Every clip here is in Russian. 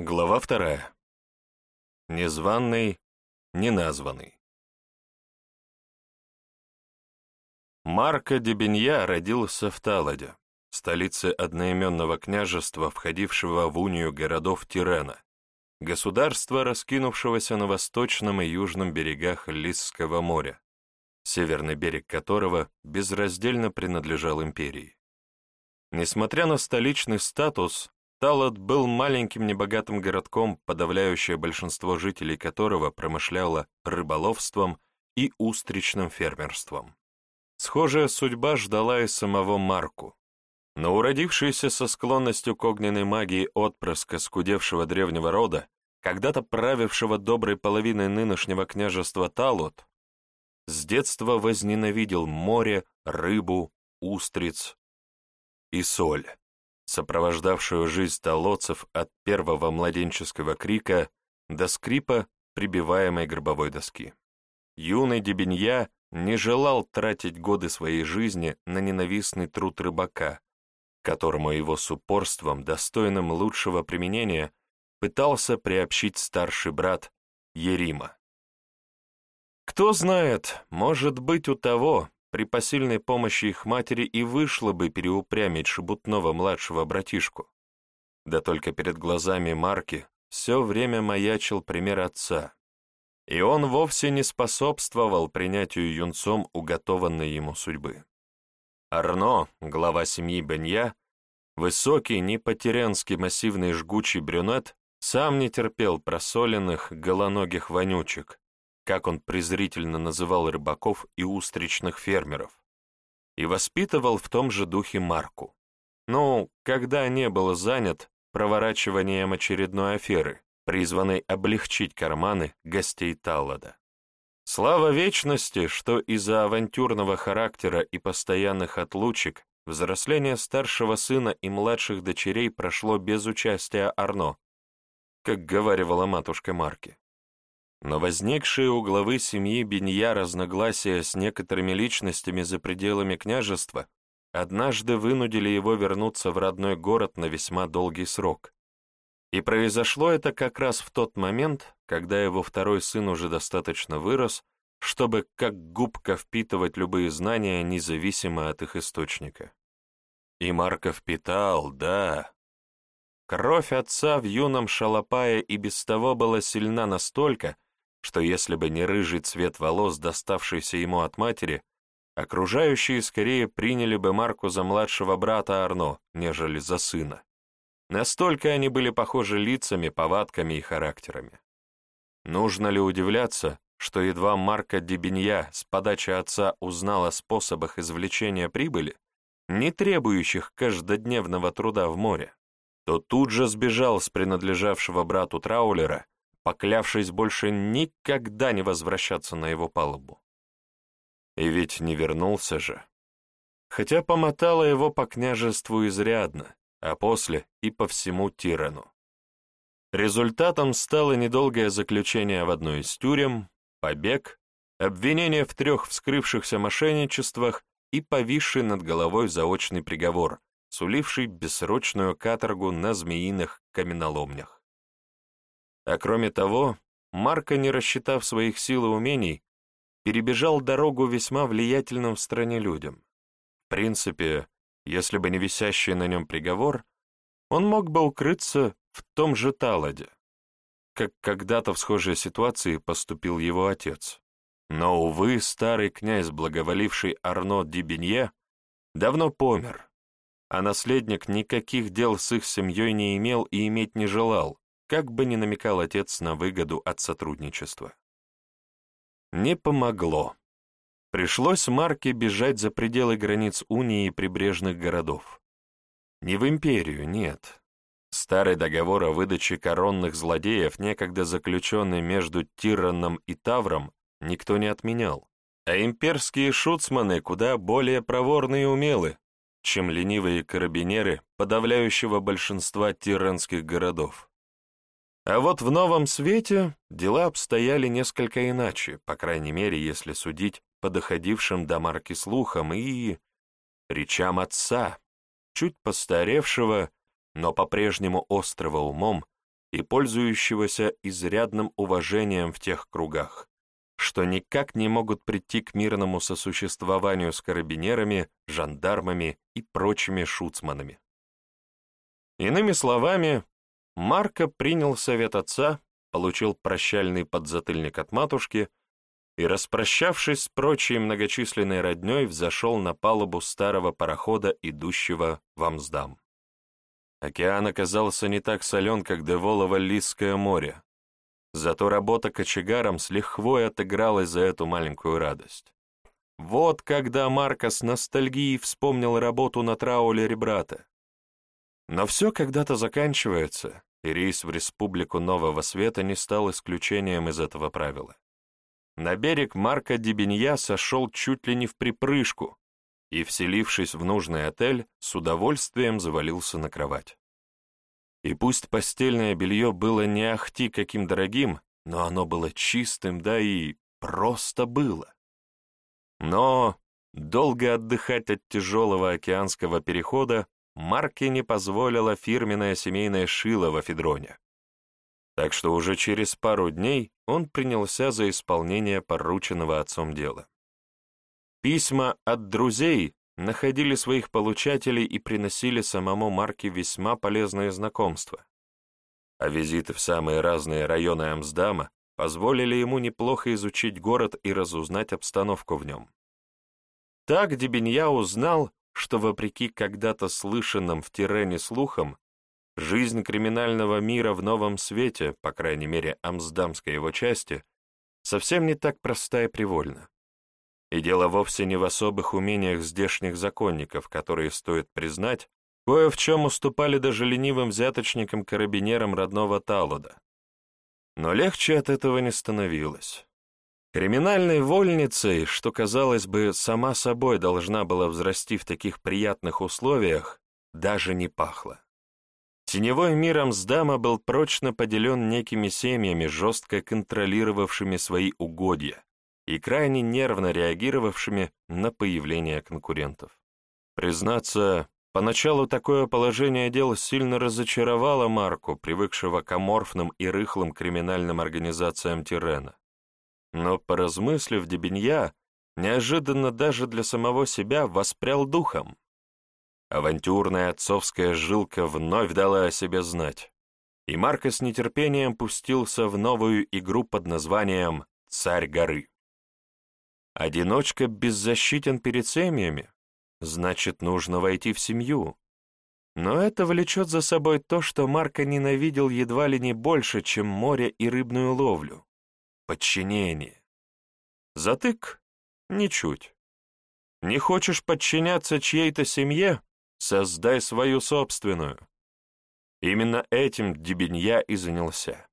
Глава вторая. Незваный, неназванный. Марко Дебенья родился в Таладе, столице одноименного княжества, входившего в унию городов Тирена, государства, раскинувшегося на восточном и южном берегах Лисского моря, северный берег которого безраздельно принадлежал империи. Несмотря на столичный статус, Талат был маленьким небогатым городком, подавляющее большинство жителей которого промышляло рыболовством и устричным фермерством. Схожая судьба ждала и самого Марку. Но уродившийся со склонностью к огненной магии отпрыска скудевшего древнего рода, когда-то правившего доброй половиной нынешнего княжества Талот, с детства возненавидел море, рыбу, устриц и соль сопровождавшую жизнь толоцев от первого младенческого крика до скрипа прибиваемой гробовой доски. Юный Дебенья не желал тратить годы своей жизни на ненавистный труд рыбака, которому его с упорством, достойным лучшего применения, пытался приобщить старший брат Ерима. Кто знает, может быть, у того, при посильной помощи их матери и вышло бы переупрямить шебутного-младшего братишку. Да только перед глазами Марки все время маячил пример отца, и он вовсе не способствовал принятию юнцом уготованной ему судьбы. Арно, глава семьи Бенья, высокий, не по-теренски массивный жгучий брюнет, сам не терпел просоленных, голоногих вонючек, как он презрительно называл рыбаков и устричных фермеров, и воспитывал в том же духе Марку. Ну, когда не был занят проворачиванием очередной аферы, призванной облегчить карманы гостей Таллада. Слава вечности, что из-за авантюрного характера и постоянных отлучек взросление старшего сына и младших дочерей прошло без участия Арно, как говаривала матушка Марки. Но возникшие у главы семьи Бенья разногласия с некоторыми личностями за пределами княжества однажды вынудили его вернуться в родной город на весьма долгий срок. И произошло это как раз в тот момент, когда его второй сын уже достаточно вырос, чтобы как губка впитывать любые знания, независимо от их источника. И Марко впитал, да. Кровь отца в юном шалопае и без того была сильна настолько, что если бы не рыжий цвет волос, доставшийся ему от матери, окружающие скорее приняли бы Марку за младшего брата Арно, нежели за сына. Настолько они были похожи лицами, повадками и характерами. Нужно ли удивляться, что едва Марка Дебенья с подачи отца узнал о способах извлечения прибыли, не требующих каждодневного труда в море, то тут же сбежал с принадлежавшего брату Траулера поклявшись больше никогда не возвращаться на его палубу. И ведь не вернулся же. Хотя помотало его по княжеству изрядно, а после и по всему Тирану. Результатом стало недолгое заключение в одной из тюрем, побег, обвинение в трех вскрывшихся мошенничествах и повисший над головой заочный приговор, суливший бессрочную каторгу на змеиных каменоломнях. А кроме того, Марко, не рассчитав своих сил и умений, перебежал дорогу весьма влиятельным в стране людям. В принципе, если бы не висящий на нем приговор, он мог бы укрыться в том же Таладе, как когда-то в схожей ситуации поступил его отец. Но, увы, старый князь, благоволивший Арно Дибенье, давно помер, а наследник никаких дел с их семьей не имел и иметь не желал, как бы ни намекал отец на выгоду от сотрудничества. Не помогло. Пришлось Марке бежать за пределы границ Унии и прибрежных городов. Не в империю, нет. Старый договор о выдаче коронных злодеев, некогда заключенный между Тираном и Тавром, никто не отменял. А имперские шуцманы куда более проворны и умелы, чем ленивые карабинеры подавляющего большинства тиранских городов. А вот в новом свете дела обстояли несколько иначе, по крайней мере, если судить по доходившим до марки слухам и... речам отца, чуть постаревшего, но по-прежнему острого умом, и пользующегося изрядным уважением в тех кругах, что никак не могут прийти к мирному сосуществованию с карабинерами, жандармами и прочими шуцманами. Иными словами, Марко принял совет отца, получил прощальный подзатыльник от матушки и, распрощавшись с прочей многочисленной родней, взошел на палубу старого парохода, идущего в Амсдам. Океан оказался не так солен, как Деволово-Лисское море, зато работа кочегаром с лихвой отыгралась за эту маленькую радость. Вот когда Марко с ностальгией вспомнил работу на траулере брата. Но все когда-то заканчивается, и рейс в Республику Нового Света не стал исключением из этого правила. На берег Марка Дебенья сошел чуть ли не в припрыжку и, вселившись в нужный отель, с удовольствием завалился на кровать. И пусть постельное белье было не ахти каким дорогим, но оно было чистым, да и просто было. Но долго отдыхать от тяжелого океанского перехода Марке не позволила фирменная семейная шила в Афедроне. Так что уже через пару дней он принялся за исполнение порученного отцом дела. Письма от друзей находили своих получателей и приносили самому Марке весьма полезные знакомства. А визиты в самые разные районы Амсдама позволили ему неплохо изучить город и разузнать обстановку в нем. Так Дебенья узнал, что, вопреки когда-то слышанным в Тирене слухам, жизнь криминального мира в новом свете, по крайней мере, амсдамской его части, совсем не так проста и привольна. И дело вовсе не в особых умениях здешних законников, которые, стоит признать, кое в чем уступали даже ленивым взяточникам-карабинерам родного Талода. Но легче от этого не становилось. Криминальной вольницей, что, казалось бы, сама собой должна была взрасти в таких приятных условиях, даже не пахло. Теневой мир Амсдама был прочно поделен некими семьями, жестко контролировавшими свои угодья и крайне нервно реагировавшими на появление конкурентов. Признаться, поначалу такое положение дел сильно разочаровало Марку, привыкшего к аморфным и рыхлым криминальным организациям Тирена. Но, поразмыслив Дебенья, неожиданно даже для самого себя воспрял духом. Авантюрная отцовская жилка вновь дала о себе знать, и Марко с нетерпением пустился в новую игру под названием «Царь горы». Одиночка беззащитен перед семьями, значит, нужно войти в семью. Но это влечет за собой то, что Марко ненавидел едва ли не больше, чем море и рыбную ловлю подчинение. Затык? Ничуть. Не хочешь подчиняться чьей-то семье? Создай свою собственную. Именно этим Дебенья и занялся.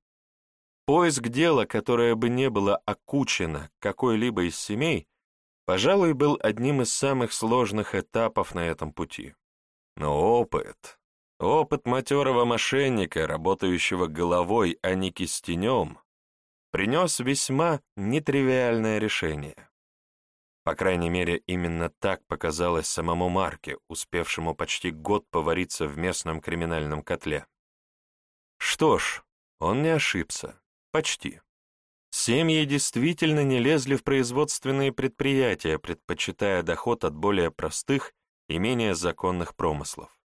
Поиск дела, которое бы не было окучено какой-либо из семей, пожалуй, был одним из самых сложных этапов на этом пути. Но опыт, опыт матерого мошенника, работающего головой, а не кистенем, принес весьма нетривиальное решение. По крайней мере, именно так показалось самому Марке, успевшему почти год повариться в местном криминальном котле. Что ж, он не ошибся. Почти. Семьи действительно не лезли в производственные предприятия, предпочитая доход от более простых и менее законных промыслов.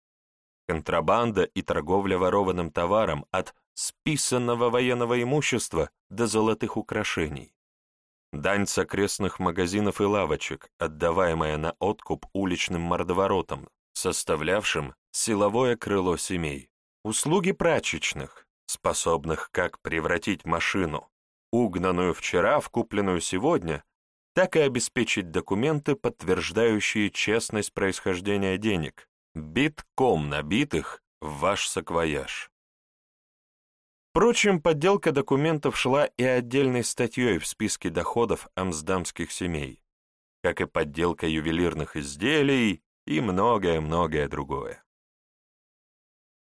Контрабанда и торговля ворованным товаром от списанного военного имущества до золотых украшений. Дань с окрестных магазинов и лавочек, отдаваемая на откуп уличным мордоворотам, составлявшим силовое крыло семей. Услуги прачечных, способных как превратить машину, угнанную вчера в купленную сегодня, так и обеспечить документы, подтверждающие честность происхождения денег, битком набитых в ваш саквояж. Впрочем, подделка документов шла и отдельной статьей в списке доходов амсдамских семей, как и подделка ювелирных изделий и многое-многое другое.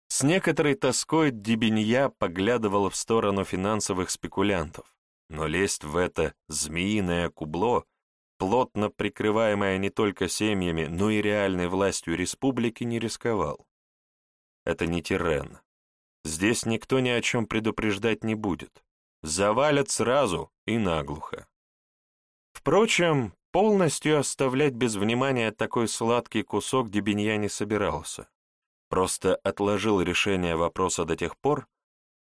С некоторой тоской Дебенья поглядывал в сторону финансовых спекулянтов, но лезть в это змеиное кубло, плотно прикрываемое не только семьями, но и реальной властью республики, не рисковал. Это не Тирен, Здесь никто ни о чем предупреждать не будет. Завалят сразу и наглухо. Впрочем, полностью оставлять без внимания такой сладкий кусок Дебенья не собирался. Просто отложил решение вопроса до тех пор,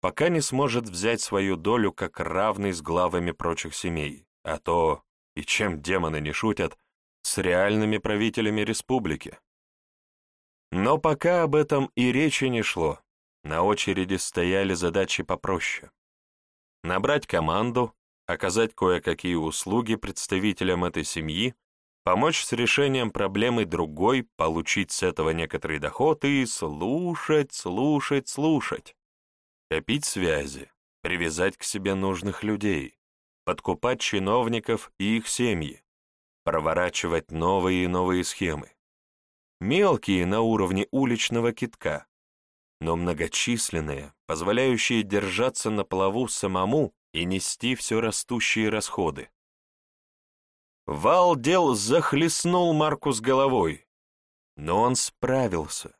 пока не сможет взять свою долю как равный с главами прочих семей, а то, и чем демоны не шутят, с реальными правителями республики. Но пока об этом и речи не шло, на очереди стояли задачи попроще. Набрать команду, оказать кое-какие услуги представителям этой семьи, помочь с решением проблемы другой, получить с этого некоторый доход и слушать, слушать, слушать. Копить связи, привязать к себе нужных людей, подкупать чиновников и их семьи, проворачивать новые и новые схемы. Мелкие на уровне уличного китка, но многочисленные, позволяющие держаться на плаву самому и нести все растущие расходы. Вал дел захлестнул Марку с головой, но он справился.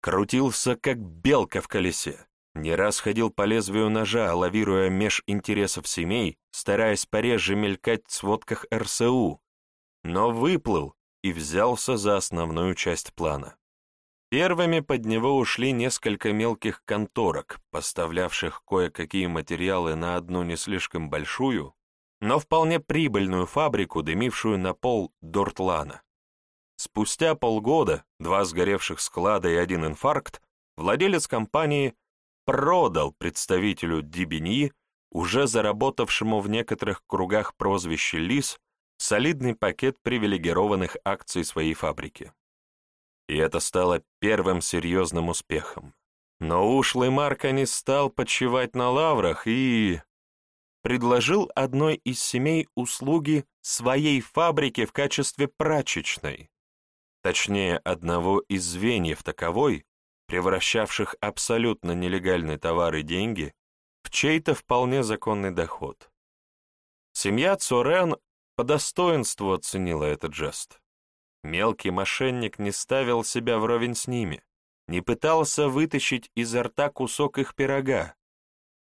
Крутился, как белка в колесе, не раз ходил по лезвию ножа, лавируя меж интересов семей, стараясь пореже мелькать в сводках РСУ, но выплыл и взялся за основную часть плана. Первыми под него ушли несколько мелких конторок, поставлявших кое-какие материалы на одну не слишком большую, но вполне прибыльную фабрику, дымившую на пол Дортлана. Спустя полгода, два сгоревших склада и один инфаркт, владелец компании продал представителю Дибеньи, уже заработавшему в некоторых кругах прозвище «Лис», солидный пакет привилегированных акций своей фабрики. И это стало первым серьезным успехом. Но ушлый Марко не стал почивать на лаврах и... предложил одной из семей услуги своей фабрики в качестве прачечной. Точнее, одного из звеньев таковой, превращавших абсолютно нелегальные товары и деньги в чей-то вполне законный доход. Семья Цорен по достоинству оценила этот жест. Мелкий мошенник не ставил себя вровень с ними, не пытался вытащить изо рта кусок их пирога.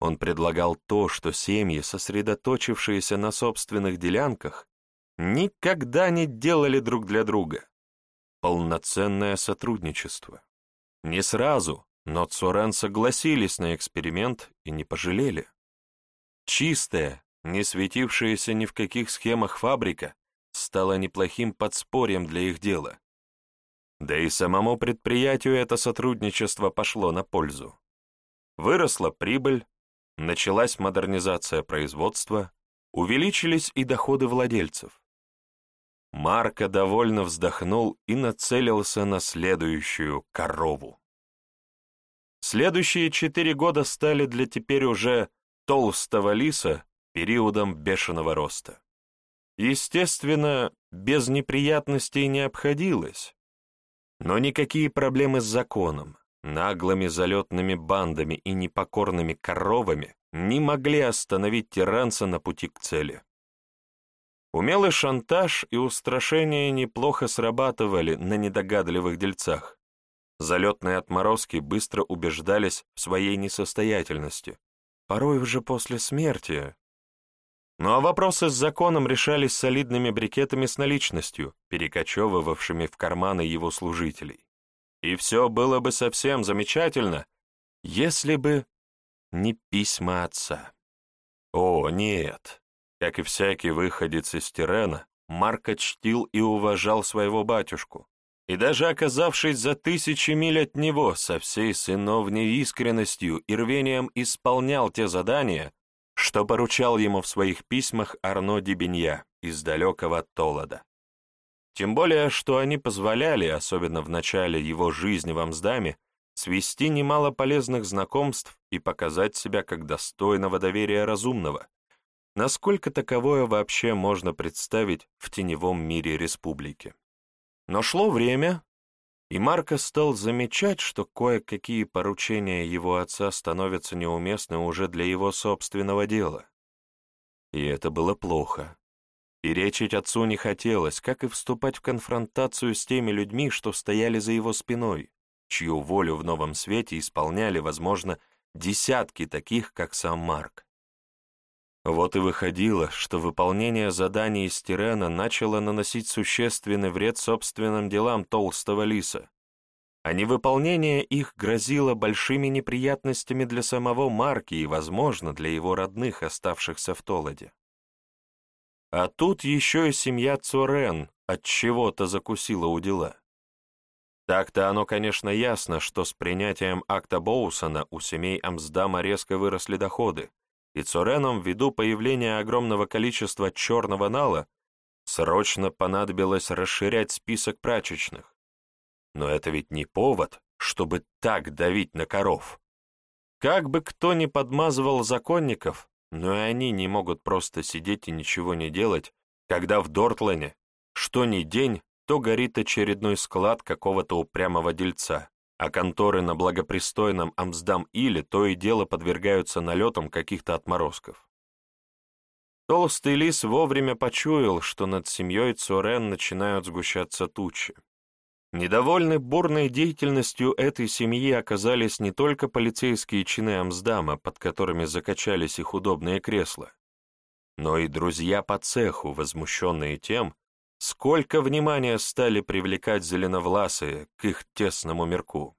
Он предлагал то, что семьи, сосредоточившиеся на собственных делянках, никогда не делали друг для друга. Полноценное сотрудничество. Не сразу, но Цурен согласились на эксперимент и не пожалели. Чистая, не светившаяся ни в каких схемах фабрика, стало неплохим подспорьем для их дела. Да и самому предприятию это сотрудничество пошло на пользу. Выросла прибыль, началась модернизация производства, увеличились и доходы владельцев. Марко довольно вздохнул и нацелился на следующую корову. Следующие четыре года стали для теперь уже толстого лиса периодом бешеного роста. Естественно, без неприятностей не обходилось. Но никакие проблемы с законом, наглыми залетными бандами и непокорными коровами не могли остановить тиранца на пути к цели. Умелый шантаж и устрашение неплохо срабатывали на недогадливых дельцах. Залетные отморозки быстро убеждались в своей несостоятельности, порой уже после смерти, ну а вопросы с законом решались солидными брикетами с наличностью, перекочевывавшими в карманы его служителей. И все было бы совсем замечательно, если бы не письма отца. О, нет. Как и всякий выходец из Тирена, Марко чтил и уважал своего батюшку, и даже оказавшись за тысячи миль от него, со всей сыновней искренностью и рвением исполнял те задания, что поручал ему в своих письмах Арно Дебенья из далекого Толода. Тем более, что они позволяли, особенно в начале его жизни в Амсдаме, свести немало полезных знакомств и показать себя как достойного доверия разумного, насколько таковое вообще можно представить в теневом мире республики. Но шло время, и Марко стал замечать, что кое-какие поручения его отца становятся неуместны уже для его собственного дела. И это было плохо. Перечить отцу не хотелось, как и вступать в конфронтацию с теми людьми, что стояли за его спиной, чью волю в новом свете исполняли, возможно, десятки таких, как сам Марк. Вот и выходило, что выполнение заданий из Тирена начало наносить существенный вред собственным делам толстого лиса, а невыполнение их грозило большими неприятностями для самого Марки и, возможно, для его родных, оставшихся в Толоде. А тут еще и семья Цорен от чего-то закусила у дела. Так-то оно, конечно, ясно, что с принятием акта Боусона у семей Амсдама резко выросли доходы, и Цоренам, ввиду появления огромного количества черного нала, срочно понадобилось расширять список прачечных. Но это ведь не повод, чтобы так давить на коров. Как бы кто ни подмазывал законников, но и они не могут просто сидеть и ничего не делать, когда в Дортлане что ни день, то горит очередной склад какого-то упрямого дельца, а конторы на благопристойном Амсдам-Иле то и дело подвергаются налетам каких-то отморозков. Толстый лис вовремя почуял, что над семьей Цорен начинают сгущаться тучи. Недовольны бурной деятельностью этой семьи оказались не только полицейские чины Амсдама, под которыми закачались их удобные кресла, но и друзья по цеху, возмущенные тем, сколько внимания стали привлекать зеленовласые к их тесному мирку.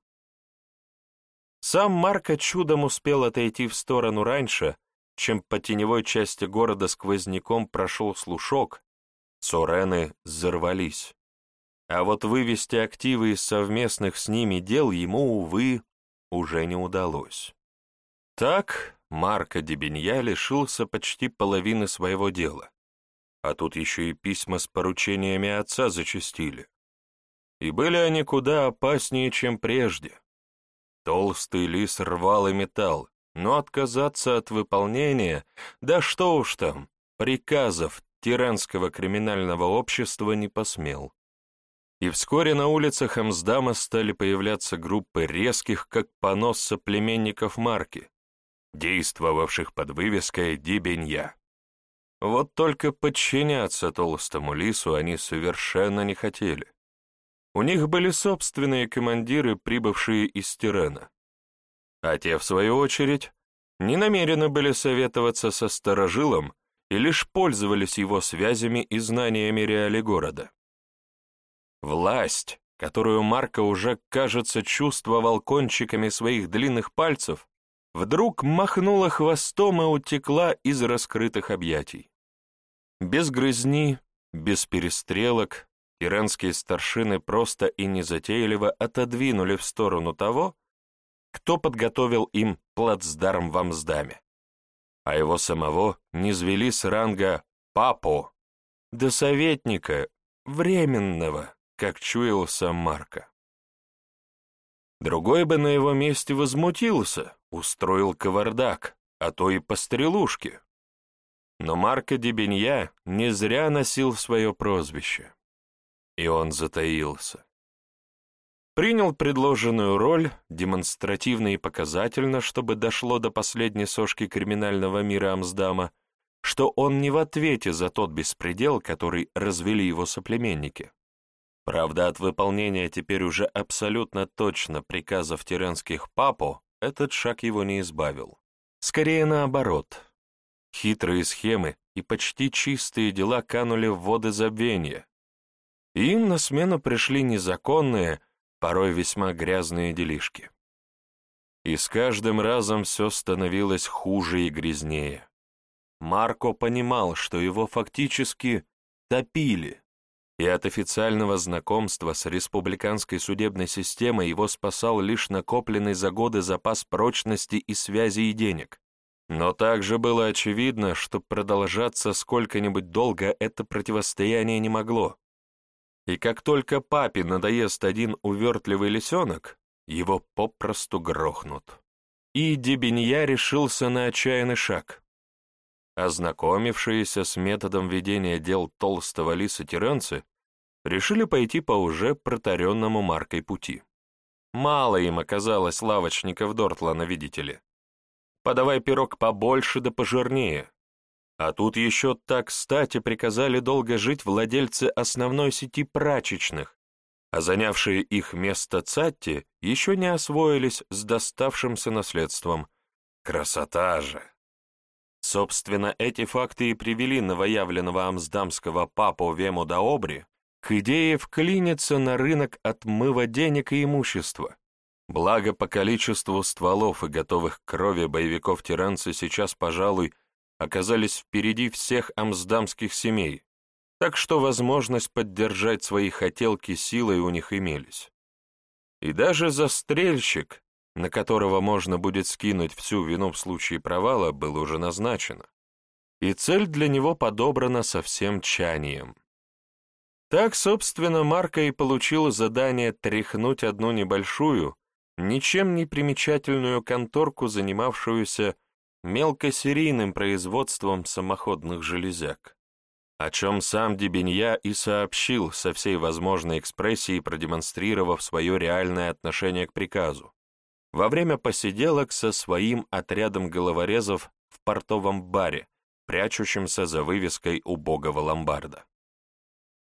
Сам Марко чудом успел отойти в сторону раньше, чем по теневой части города сквозняком прошел слушок, Сорены взорвались. А вот вывести активы из совместных с ними дел ему, увы, уже не удалось. Так Марко Дебенья лишился почти половины своего дела, а тут еще и письма с поручениями отца зачастили. И были они куда опаснее, чем прежде. Толстый лис рвал и металл, но отказаться от выполнения, да что уж там, приказов тиранского криминального общества не посмел. И вскоре на улицах Амсдама стали появляться группы резких, как понос соплеменников марки, действовавших под вывеской «Дибенья». Вот только подчиняться толстому лису они совершенно не хотели. У них были собственные командиры, прибывшие из Тирена. А те, в свою очередь, не намерены были советоваться со старожилом и лишь пользовались его связями и знаниями реалий города. Власть, которую Марко уже, кажется, чувствовал кончиками своих длинных пальцев, вдруг махнула хвостом и утекла из раскрытых объятий. Без грызни, без перестрелок, иранские старшины просто и незатейливо отодвинули в сторону того, кто подготовил им плацдарм в Амсдаме. А его самого низвели с ранга «папу» до советника, временного, как чуял сам Марко. Другой бы на его месте возмутился, устроил кавардак, а то и пострелушки. Но Марко Дебенья не зря носил свое прозвище. И он затаился. Принял предложенную роль демонстративно и показательно, чтобы дошло до последней сошки криминального мира Амсдама, что он не в ответе за тот беспредел, который развели его соплеменники. Правда, от выполнения теперь уже абсолютно точно приказов тиранских папу этот шаг его не избавил. Скорее наоборот. Хитрые схемы и почти чистые дела канули в воды забвения. Им на смену пришли незаконные, порой весьма грязные делишки. И с каждым разом все становилось хуже и грязнее. Марко понимал, что его фактически топили, и от официального знакомства с республиканской судебной системой его спасал лишь накопленный за годы запас прочности и связи и денег. Но также было очевидно, что продолжаться сколько-нибудь долго это противостояние не могло. И как только папе надоест один увертливый лисенок, его попросту грохнут. И Дебенья решился на отчаянный шаг. Ознакомившиеся с методом ведения дел толстого лиса тиранцы решили пойти по уже протаренному маркой пути. Мало им оказалось лавочников Дортлана, видите ли подавай пирог побольше да пожирнее. А тут еще так кстати приказали долго жить владельцы основной сети прачечных, а занявшие их место цатти еще не освоились с доставшимся наследством. Красота же! Собственно, эти факты и привели новоявленного амсдамского папу Вему Даобри к идее вклиниться на рынок отмыва денег и имущества. Благо, по количеству стволов и готовых крови боевиков тиранцы сейчас, пожалуй, оказались впереди всех амсдамских семей, так что возможность поддержать свои хотелки силой у них имелись. И даже застрельщик, на которого можно будет скинуть всю вину в случае провала, был уже назначено. И цель для него подобрана со всем чанием. Так, собственно, Марко и получил задание тряхнуть одну небольшую, ничем не примечательную конторку, занимавшуюся мелкосерийным производством самоходных железяк, о чем сам Дебенья и сообщил со всей возможной экспрессией, продемонстрировав свое реальное отношение к приказу во время посиделок со своим отрядом головорезов в портовом баре, прячущемся за вывеской убогого ломбарда.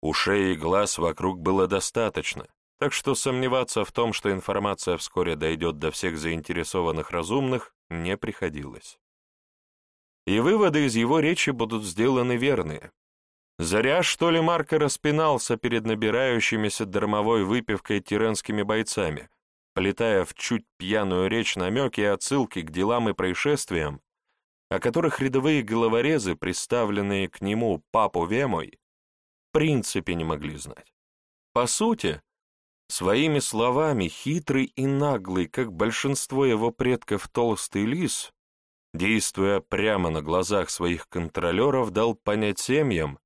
Ушей и глаз вокруг было достаточно, так что сомневаться в том, что информация вскоре дойдет до всех заинтересованных разумных, не приходилось. И выводы из его речи будут сделаны верные. Зря, что ли, Марко распинался перед набирающимися дармовой выпивкой тиренскими бойцами, полетая в чуть пьяную речь намеки и отсылки к делам и происшествиям, о которых рядовые головорезы, представленные к нему папу Вемой, в принципе не могли знать. По сути, своими словами хитрый и наглый, как большинство его предков толстый лис, действуя прямо на глазах своих контролеров, дал понять семьям,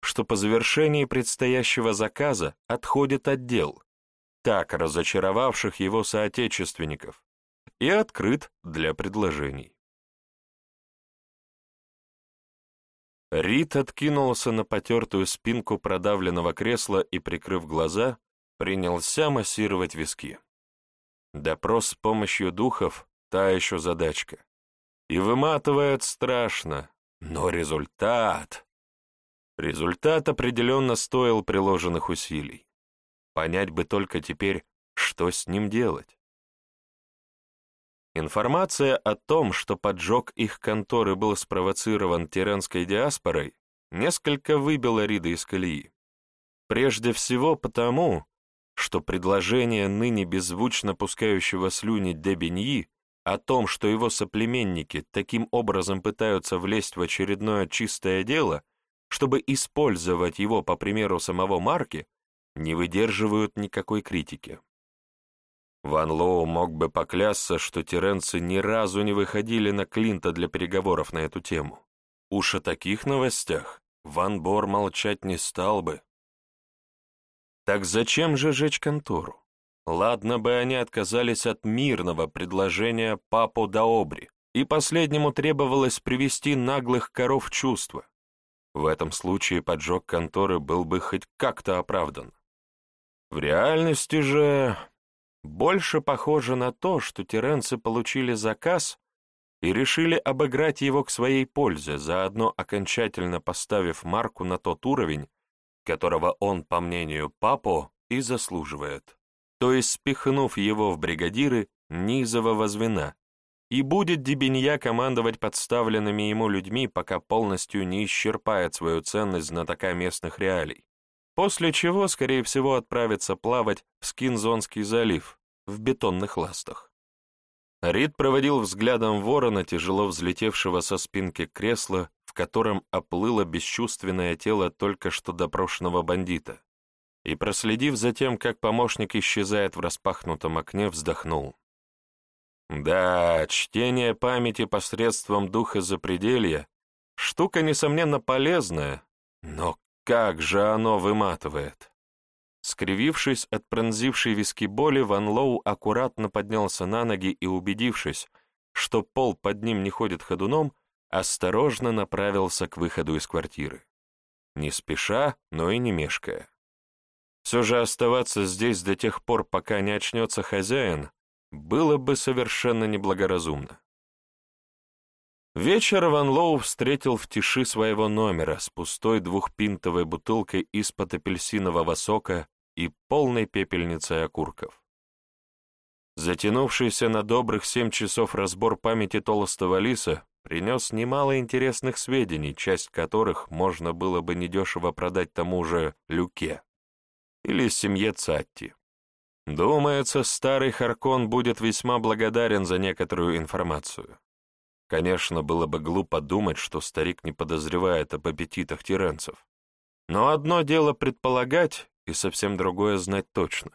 что по завершении предстоящего заказа отходит отдел, так разочаровавших его соотечественников, и открыт для предложений. Рид откинулся на потертую спинку продавленного кресла и, прикрыв глаза, принялся массировать виски. Допрос с помощью духов — та еще задачка. И выматывает страшно, но результат... Результат определенно стоил приложенных усилий. Понять бы только теперь, что с ним делать. Информация о том, что поджог их конторы был спровоцирован тиранской диаспорой, несколько выбила Рида из колеи. Прежде всего потому, что предложение ныне беззвучно пускающего слюни Дебеньи о том, что его соплеменники таким образом пытаются влезть в очередное чистое дело, чтобы использовать его по примеру самого Марки, не выдерживают никакой критики. Ван Лоу мог бы поклясться, что тиренцы ни разу не выходили на Клинта для переговоров на эту тему. Уж о таких новостях Ван Бор молчать не стал бы. Так зачем же жечь контору? Ладно бы они отказались от мирного предложения папу Даобри, и последнему требовалось привести наглых коров в чувство. В этом случае поджог конторы был бы хоть как-то оправдан. В реальности же больше похоже на то, что тиренцы получили заказ и решили обыграть его к своей пользе, заодно окончательно поставив марку на тот уровень, которого он, по мнению Папо, и заслуживает, то есть спихнув его в бригадиры низового звена, и будет Дебенья командовать подставленными ему людьми, пока полностью не исчерпает свою ценность знатока местных реалий. После чего, скорее всего, отправится плавать в Скинзонский залив в бетонных ластах. Рид проводил взглядом ворона, тяжело взлетевшего со спинки кресла, в котором оплыло бесчувственное тело только что допрошенного бандита, и, проследив за тем, как помощник исчезает в распахнутом окне, вздохнул. Да, чтение памяти посредством духа запределья — штука, несомненно, полезная, но как же оно выматывает! Скривившись от пронзившей виски боли, Ван Лоу аккуратно поднялся на ноги и, убедившись, что пол под ним не ходит ходуном, осторожно направился к выходу из квартиры. Не спеша, но и не мешкая. Все же оставаться здесь до тех пор, пока не очнется хозяин, было бы совершенно неблагоразумно. Вечер Ван Лоу встретил в тиши своего номера с пустой двухпинтовой бутылкой из-под апельсинового сока и полной пепельницей окурков. Затянувшийся на добрых семь часов разбор памяти толстого лиса принес немало интересных сведений, часть которых можно было бы недешево продать тому же Люке или семье Цатти. Думается, старый Харкон будет весьма благодарен за некоторую информацию. Конечно, было бы глупо думать, что старик не подозревает об аппетитах тиренцев. Но одно дело предполагать, и совсем другое знать точно.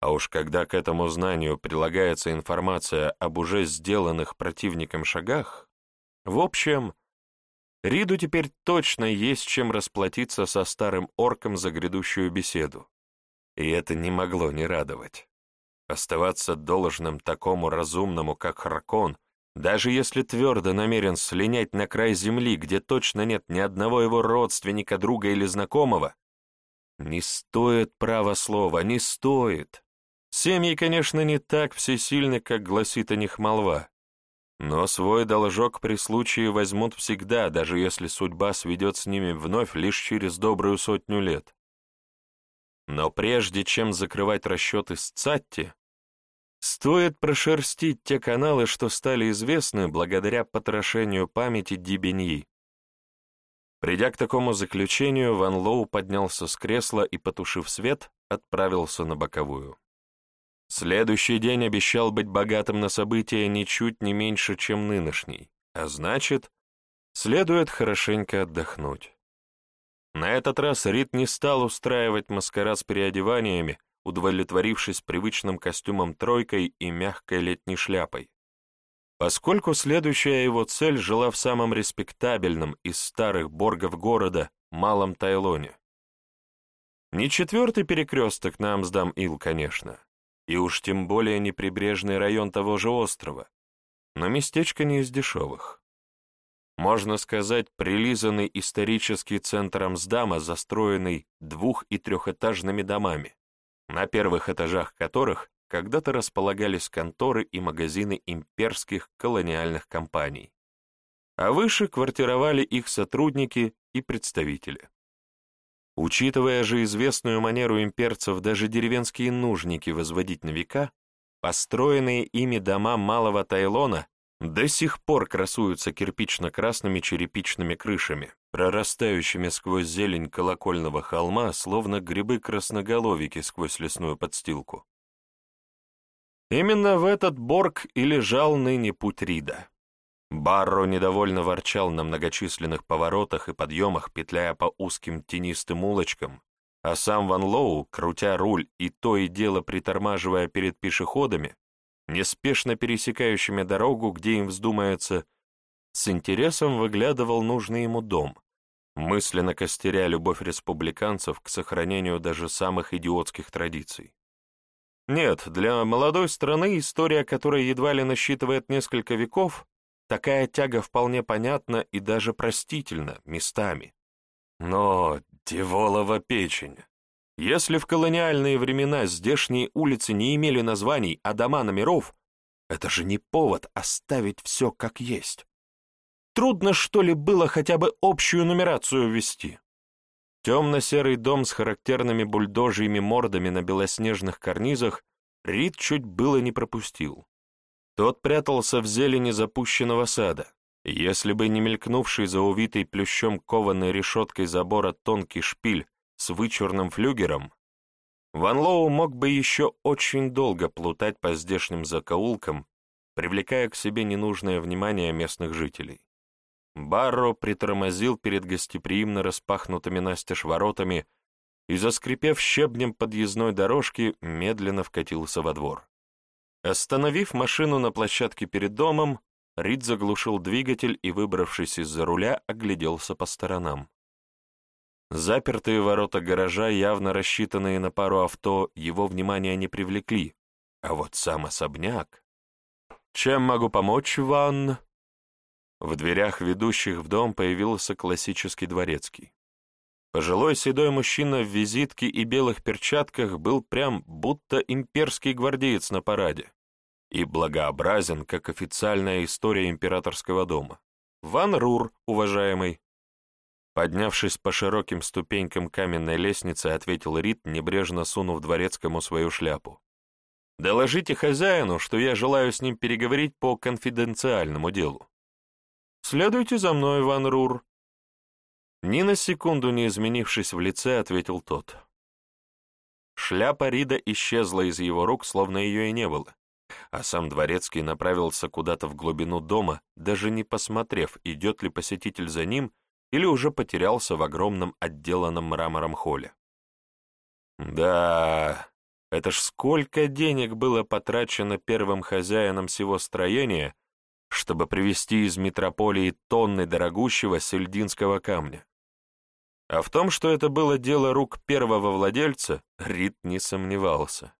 А уж когда к этому знанию прилагается информация об уже сделанных противником шагах, в общем, Риду теперь точно есть чем расплатиться со старым орком за грядущую беседу. И это не могло не радовать. Оставаться должным такому разумному, как Харкон, даже если твердо намерен слинять на край земли, где точно нет ни одного его родственника, друга или знакомого, не стоит права слова, не стоит. Семьи, конечно, не так всесильны, как гласит о них молва, но свой должок при случае возьмут всегда, даже если судьба сведет с ними вновь лишь через добрую сотню лет. Но прежде чем закрывать расчеты с Цатти, стоит прошерстить те каналы, что стали известны благодаря потрошению памяти Дибеньи. Придя к такому заключению, Ван Лоу поднялся с кресла и, потушив свет, отправился на боковую. Следующий день обещал быть богатым на события ничуть не меньше, чем нынешний, а значит, следует хорошенько отдохнуть. На этот раз Рид не стал устраивать маскарад с переодеваниями, удовлетворившись привычным костюмом тройкой и мягкой летней шляпой. Поскольку следующая его цель жила в самом респектабельном из старых боргов города, Малом Тайлоне. Не четвертый перекресток на Амсдам-Ил, конечно, и уж тем более не прибрежный район того же острова, но местечко не из дешевых. Можно сказать, прилизанный исторический центр Амсдама, застроенный двух- и трехэтажными домами, на первых этажах которых когда-то располагались конторы и магазины имперских колониальных компаний, а выше квартировали их сотрудники и представители. Учитывая же известную манеру имперцев даже деревенские нужники возводить на века, построенные ими дома Малого Тайлона до сих пор красуются кирпично-красными черепичными крышами, прорастающими сквозь зелень колокольного холма, словно грибы-красноголовики сквозь лесную подстилку. Именно в этот борг и лежал ныне путь Рида. Барро недовольно ворчал на многочисленных поворотах и подъемах, петляя по узким тенистым улочкам, а сам Ван Лоу, крутя руль и то и дело притормаживая перед пешеходами, неспешно пересекающими дорогу, где им вздумается, с интересом выглядывал нужный ему дом, мысленно костеря любовь республиканцев к сохранению даже самых идиотских традиций. Нет, для молодой страны, история которой едва ли насчитывает несколько веков, такая тяга вполне понятна и даже простительна местами. Но Деволова печень. Если в колониальные времена здешние улицы не имели названий, а дома номеров, это же не повод оставить все как есть. Трудно, что ли, было хотя бы общую нумерацию ввести. Темно-серый дом с характерными бульдожьими мордами на белоснежных карнизах Рид чуть было не пропустил. Тот прятался в зелени запущенного сада. Если бы не мелькнувший за увитой плющом кованой решеткой забора тонкий шпиль с вычурным флюгером, Ван Лоу мог бы еще очень долго плутать по здешним закоулкам, привлекая к себе ненужное внимание местных жителей. Барро притормозил перед гостеприимно распахнутыми настежь воротами и, заскрипев щебнем подъездной дорожки, медленно вкатился во двор. Остановив машину на площадке перед домом, Рид заглушил двигатель и, выбравшись из-за руля, огляделся по сторонам. Запертые ворота гаража, явно рассчитанные на пару авто, его внимания не привлекли, а вот сам особняк... «Чем могу помочь, Ван?» В дверях, ведущих в дом, появился классический дворецкий. Пожилой седой мужчина в визитке и белых перчатках был прям будто имперский гвардеец на параде и благообразен, как официальная история императорского дома. Ван Рур, уважаемый. Поднявшись по широким ступенькам каменной лестницы, ответил Рид, небрежно сунув дворецкому свою шляпу. «Доложите хозяину, что я желаю с ним переговорить по конфиденциальному делу. Следуйте за мной, Ван Рур». Ни на секунду не изменившись в лице, ответил тот. Шляпа Рида исчезла из его рук, словно ее и не было, а сам дворецкий направился куда-то в глубину дома, даже не посмотрев, идет ли посетитель за ним или уже потерялся в огромном отделанном мрамором холле. Да, это ж сколько денег было потрачено первым хозяином всего строения, чтобы привезти из метрополии тонны дорогущего сельдинского камня. А в том, что это было дело рук первого владельца, Рид не сомневался.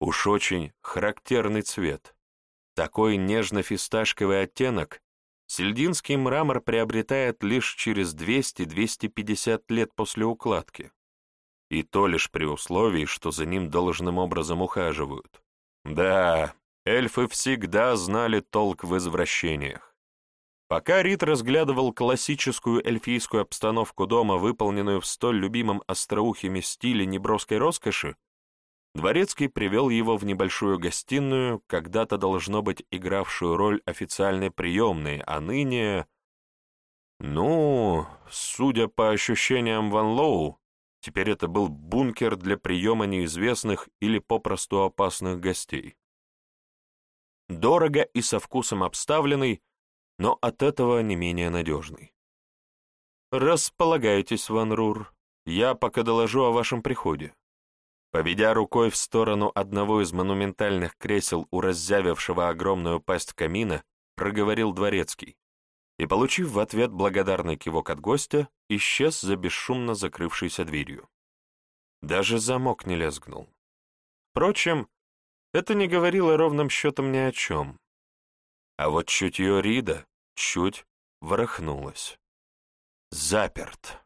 Уж очень характерный цвет. Такой нежно-фисташковый оттенок сельдинский мрамор приобретает лишь через 200-250 лет после укладки. И то лишь при условии, что за ним должным образом ухаживают. Да, эльфы всегда знали толк в извращениях. Пока Рид разглядывал классическую эльфийскую обстановку дома, выполненную в столь любимом остроухими стиле неброской роскоши, Дворецкий привел его в небольшую гостиную, когда-то должно быть игравшую роль официальной приемной, а ныне... Ну, судя по ощущениям Ван Лоу, теперь это был бункер для приема неизвестных или попросту опасных гостей. Дорого и со вкусом обставленный, но от этого не менее надежный. «Располагайтесь, Ван Рур, я пока доложу о вашем приходе». Поведя рукой в сторону одного из монументальных кресел у раззявившего огромную пасть камина, проговорил дворецкий и, получив в ответ благодарный кивок от гостя, исчез за бесшумно закрывшейся дверью. Даже замок не лезгнул. Впрочем, это не говорило ровным счетом ни о чем. А вот чутье Рида чуть ворохнулось. Заперт.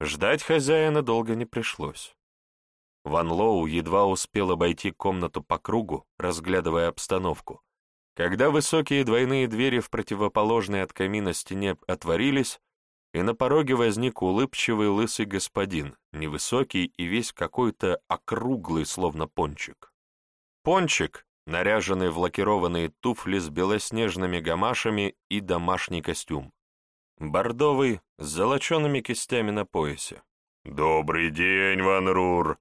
Ждать хозяина долго не пришлось. Ван Лоу едва успел обойти комнату по кругу, разглядывая обстановку. Когда высокие двойные двери в противоположной от камина стене отворились, и на пороге возник улыбчивый лысый господин, невысокий и весь какой-то округлый, словно пончик. Пончик, наряженный в лакированные туфли с белоснежными гамашами и домашний костюм. Бордовый, с золочеными кистями на поясе. «Добрый день, Ван Рур!»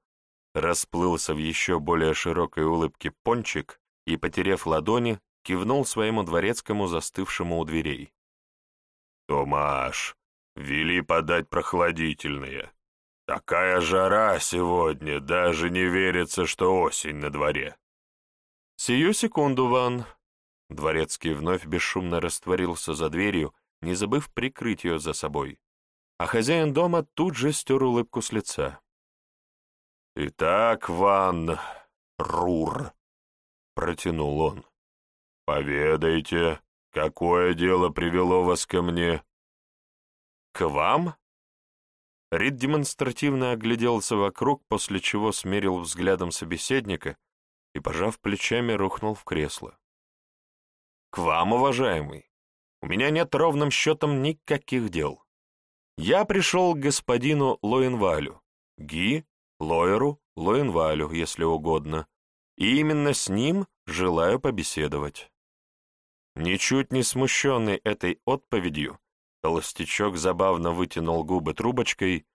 Расплылся в еще более широкой улыбке пончик и, потеряв ладони, кивнул своему дворецкому, застывшему у дверей. «Томаш, вели подать прохладительные. Такая жара сегодня, даже не верится, что осень на дворе». «Сию секунду, Ван». Дворецкий вновь бесшумно растворился за дверью, не забыв прикрыть ее за собой. А хозяин дома тут же стер улыбку с лица. «Итак, Ван Рур», — протянул он, — «поведайте, какое дело привело вас ко мне?» «К вам?» Рид демонстративно огляделся вокруг, после чего смерил взглядом собеседника и, пожав плечами, рухнул в кресло. «К вам, уважаемый. У меня нет ровным счетом никаких дел. Я пришел к господину Лоенвалю, Ги Лойеру, Лоенвалю, если угодно, и именно с ним желаю побеседовать. Ничуть не смущенный этой отповедью, толстячок забавно вытянул губы трубочкой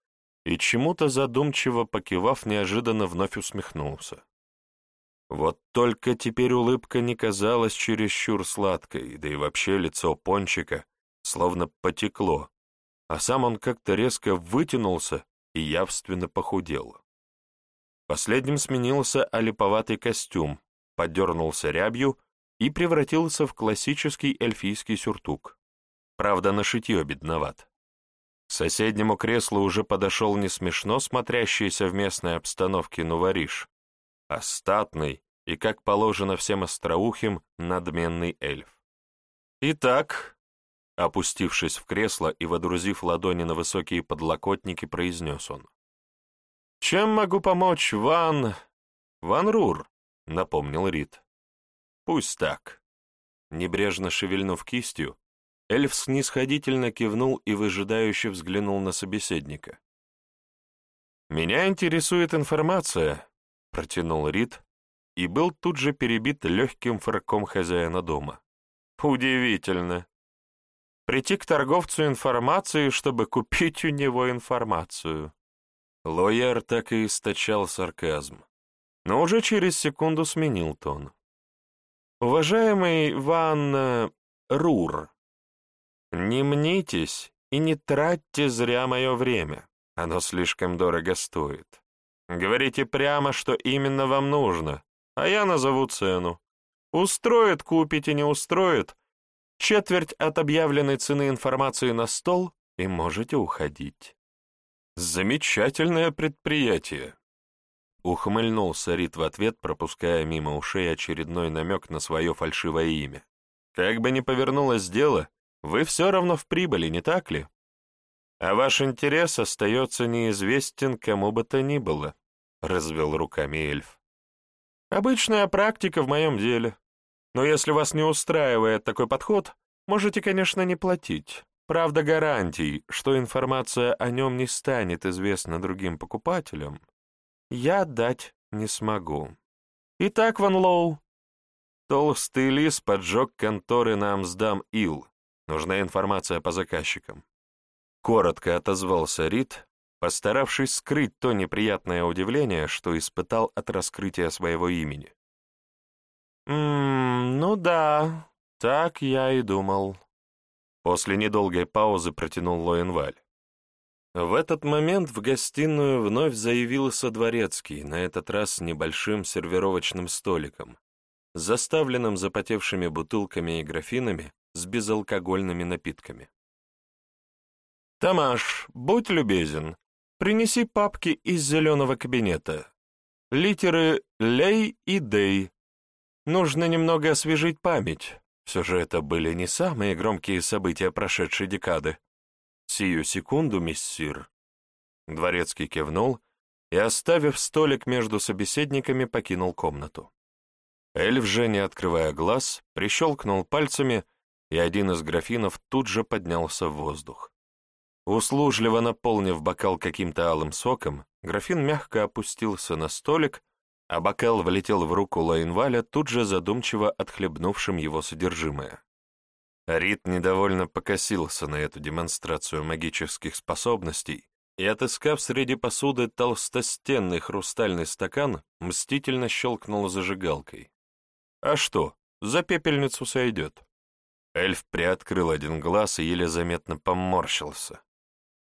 и, чему-то задумчиво покивав, неожиданно вновь усмехнулся. Вот только теперь улыбка не казалась чересчур сладкой, да и вообще лицо пончика словно потекло, а сам он как-то резко вытянулся и явственно похудел. Последним сменился олиповатый костюм, подернулся рябью и превратился в классический эльфийский сюртук. Правда, на шитье бедноват. К соседнему креслу уже подошел не смешно смотрящийся в местной обстановке нувориш, а статный и, как положено всем остроухим, надменный эльф. «Итак», опустившись в кресло и водрузив ладони на высокие подлокотники, произнес он, «Чем могу помочь, Ван...» «Ван Рур», — напомнил Рид. «Пусть так». Небрежно шевельнув кистью, Эльф снисходительно кивнул и выжидающе взглянул на собеседника. «Меня интересует информация», — протянул Рид, и был тут же перебит легким фырком хозяина дома. «Удивительно. Прийти к торговцу информацией, чтобы купить у него информацию». Лояр так и источал сарказм, но уже через секунду сменил тон. «Уважаемый Ван э, Рур, не мнитесь и не тратьте зря мое время. Оно слишком дорого стоит. Говорите прямо, что именно вам нужно, а я назову цену. Устроит, купите, не устроит. Четверть от объявленной цены информации на стол, и можете уходить. Замечательное предприятие. Ухмыльнулся Рит в ответ, пропуская мимо ушей очередной намек на свое фальшивое имя. Как бы ни повернулось дело, вы все равно в прибыли, не так ли? А ваш интерес остается неизвестен кому бы то ни было, — развел руками эльф. Обычная практика в моем деле. Но если вас не устраивает такой подход, можете, конечно, не платить. Правда, гарантий, что информация о нем не станет известна другим покупателям, я дать не смогу. Итак, Ван Лоу, толстый лис поджег конторы на Амсдам Ил. Нужна информация по заказчикам. Коротко отозвался Рид, постаравшись скрыть то неприятное удивление, что испытал от раскрытия своего имени. «Ммм, ну да, так я и думал». После недолгой паузы протянул Лоенваль. В этот момент в гостиную вновь заявился дворецкий, на этот раз с небольшим сервировочным столиком, заставленным запотевшими бутылками и графинами, с безалкогольными напитками. «Тамаш, будь любезен, принеси папки из зеленого кабинета. Литеры «Лей» и «Дей». Нужно немного освежить память. Все же это были не самые громкие события прошедшей декады. Сию секунду, миссир». Дворецкий кивнул и, оставив столик между собеседниками, покинул комнату. Эльф же, не открывая глаз, прищелкнул пальцами, и один из графинов тут же поднялся в воздух. Услужливо наполнив бокал каким-то алым соком, графин мягко опустился на столик, а бокал влетел в руку Лайнваля, тут же задумчиво отхлебнувшим его содержимое. Рид недовольно покосился на эту демонстрацию магических способностей и, отыскав среди посуды толстостенный хрустальный стакан, мстительно щелкнул зажигалкой. А что, за пепельницу сойдет. Эльф приоткрыл один глаз и еле заметно поморщился.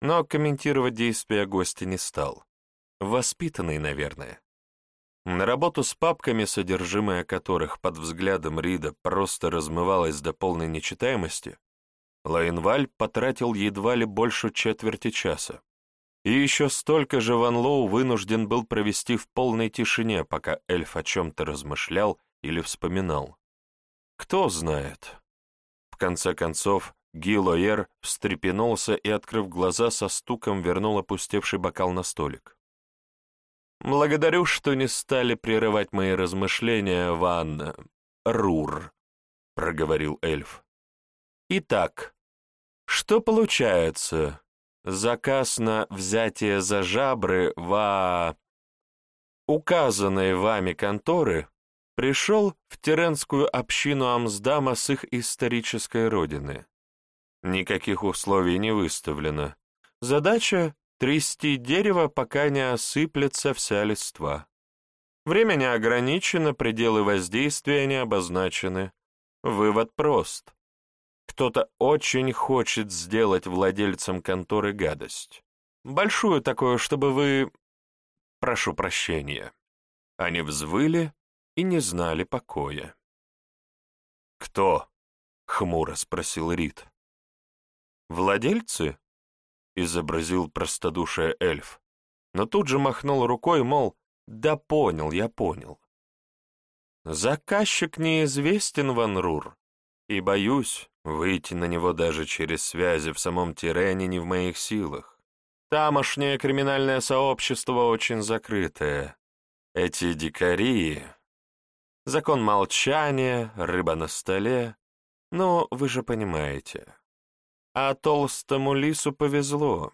Но комментировать действия гостя не стал. Воспитанный, наверное. На работу с папками, содержимое которых под взглядом Рида просто размывалось до полной нечитаемости, Лайнваль потратил едва ли больше четверти часа. И еще столько же Ван Лоу вынужден был провести в полной тишине, пока эльф о чем-то размышлял или вспоминал. Кто знает. В конце концов, Гилоер встрепенулся и, открыв глаза, со стуком вернул опустевший бокал на столик. «Благодарю, что не стали прерывать мои размышления, Ван Рур», — проговорил эльф. «Итак, что получается? Заказ на взятие за жабры во... указанной вами конторы пришел в Теренскую общину Амсдама с их исторической родины. Никаких условий не выставлено. Задача — трясти дерево, пока не осыплется вся листва. Время не ограничено, пределы воздействия не обозначены. Вывод прост. Кто-то очень хочет сделать владельцам конторы гадость. Большую такую, чтобы вы... Прошу прощения. Они взвыли, и не знали покоя. «Кто?» — хмуро спросил Рид. «Владельцы?» — изобразил простодушие эльф, но тут же махнул рукой, мол, «Да понял, я понял». «Заказчик неизвестен, Ван Рур, и, боюсь, выйти на него даже через связи в самом Тирене не в моих силах. Тамошнее криминальное сообщество очень закрытое. Эти дикари, закон молчания, рыба на столе. Ну, вы же понимаете. А толстому лису повезло.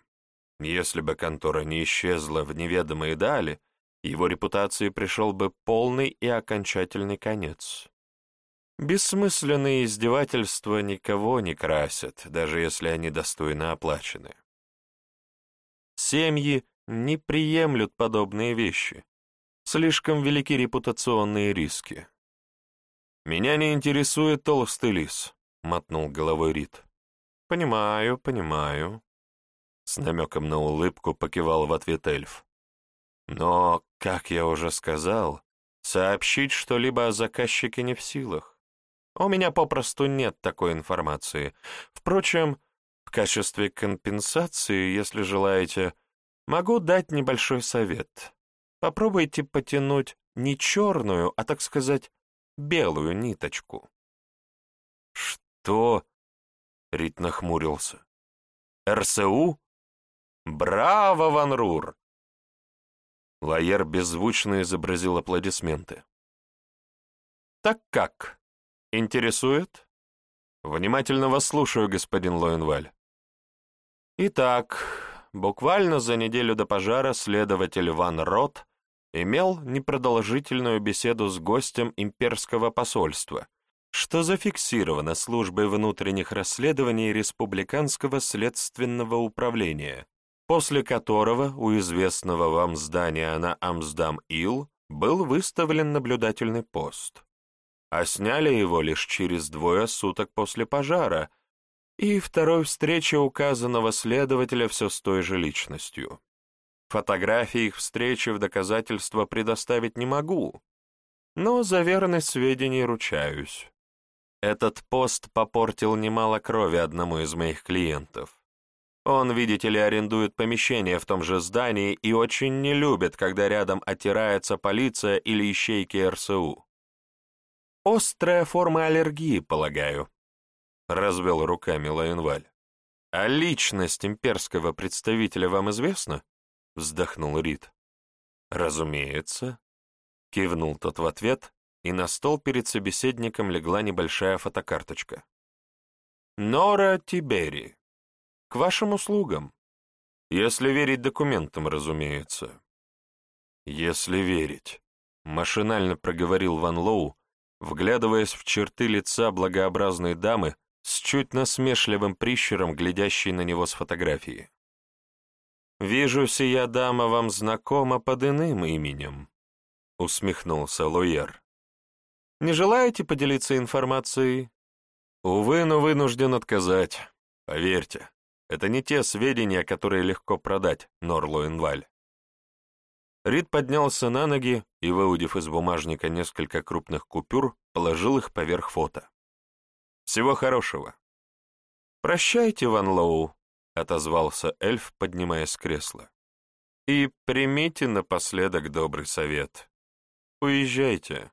Если бы контора не исчезла в неведомые дали, его репутации пришел бы полный и окончательный конец. Бессмысленные издевательства никого не красят, даже если они достойно оплачены. Семьи не приемлют подобные вещи. Слишком велики репутационные риски. «Меня не интересует толстый лис», — мотнул головой Рид. «Понимаю, понимаю». С намеком на улыбку покивал в ответ эльф. «Но, как я уже сказал, сообщить что-либо о заказчике не в силах. У меня попросту нет такой информации. Впрочем, в качестве компенсации, если желаете, могу дать небольшой совет. Попробуйте потянуть не черную, а, так сказать, белую ниточку. «Что?» — Рит нахмурился. «РСУ? Браво, Ван Рур!» Лайер беззвучно изобразил аплодисменты. «Так как? Интересует?» «Внимательно вас слушаю, господин Лоенваль». Итак, буквально за неделю до пожара следователь Ван Рот имел непродолжительную беседу с гостем имперского посольства, что зафиксировано службой внутренних расследований Республиканского следственного управления, после которого у известного вам здания на Амсдам-Ил был выставлен наблюдательный пост. А сняли его лишь через двое суток после пожара, и второй встречи указанного следователя все с той же личностью. Фотографии их встречи в доказательство предоставить не могу, но за верность сведений ручаюсь. Этот пост попортил немало крови одному из моих клиентов. Он, видите ли, арендует помещение в том же здании и очень не любит, когда рядом оттирается полиция или ищейки РСУ. «Острая форма аллергии, полагаю», — развел руками Лайенваль. «А личность имперского представителя вам известна?» — вздохнул Рид. «Разумеется», — кивнул тот в ответ, и на стол перед собеседником легла небольшая фотокарточка. «Нора Тибери. К вашим услугам. Если верить документам, разумеется». «Если верить», — машинально проговорил Ван Лоу, вглядываясь в черты лица благообразной дамы с чуть насмешливым прищуром, глядящей на него с фотографии. «Вижу, сия дама вам знакома под иным именем», — усмехнулся Луер. «Не желаете поделиться информацией?» «Увы, но вынужден отказать. Поверьте, это не те сведения, которые легко продать, Норлуинваль». Рид поднялся на ноги и, выудив из бумажника несколько крупных купюр, положил их поверх фото. «Всего хорошего». «Прощайте, Ван Лоу», — отозвался эльф, поднимаясь с кресла. «И примите напоследок добрый совет. Уезжайте».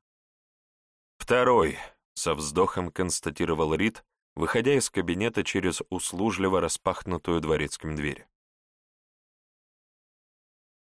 «Второй», — со вздохом констатировал Рид, выходя из кабинета через услужливо распахнутую дворецким дверь.